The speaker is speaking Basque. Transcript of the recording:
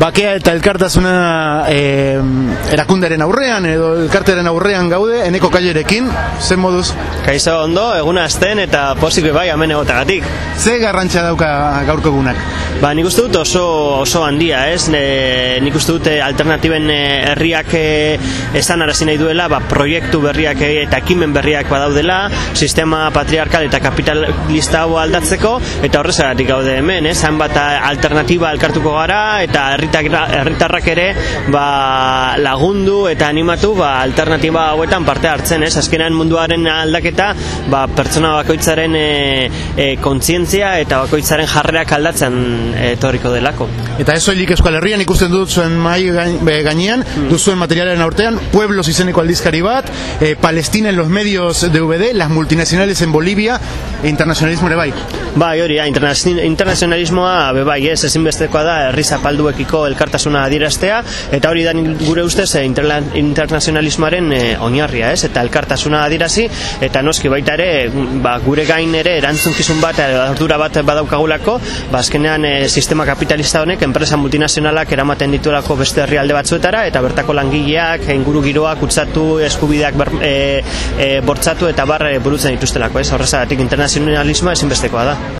bakea eta elkartasuna e, erakundaren aurrean edo elkarteren aurrean gaude, eneko kailerekin, zen moduz? Kaixo ondo, eguna azten eta posik bai hemen egotagatik. Ze garrantzia dauka gaurko egunak? Ba, nik uste dut oso, oso handia, ez? Ne, nik uste dut alternatiben eh, herriak eh, esan arazi nahi duela, ba, proiektu berriak eh, eta ekimen berriak badaudela, sistema patriarkal eta kapitalista hau aldatzeko, eta horrezagatik gaude hemen, ez? bat alternatiba elkartuko gara, eta herritarrak ere ba, lagundu eta animatu ba, alternatiba hauetan parte hartzen, ez? Azkenean munduaren aldaketa, ba, pertsona bakoitzaren e, e, kontzientzia eta bakoitzaren jarrerak aldatzen etorriko delako. Eta ez soilik Euskal Herrian ikusten dut zuen mai gainean, mm. duzuen materialen aurtean, Pueblos izeneko aldizkari bat, e, Palestina en los medios de VD, las multinacionales en Bolivia, e internacionalismo ere bai. Bai, hori, internacionalismoa bebai, ez, ezinbestekoa da, herri zapalduekiko elkartasuna adieraztea, eta hori da gure ustez e, internacionalismoaren e, oinarria, ez, eta elkartasuna adierazi, eta noski baita ere, ba, gure gain ere erantzunkizun bat, ardura bat badaukagulako, ba, azkenean e, sistema kapitalista honek enpresa multinazionalak eramaten dituelako beste herrialde batzuetara eta bertako langileak inguru giroak kutsatu eskubideak ber, e, e, bortzatu eta bar burutzen dituztelako ez? Horrezagatik internazionalismoa ezinbestekoa da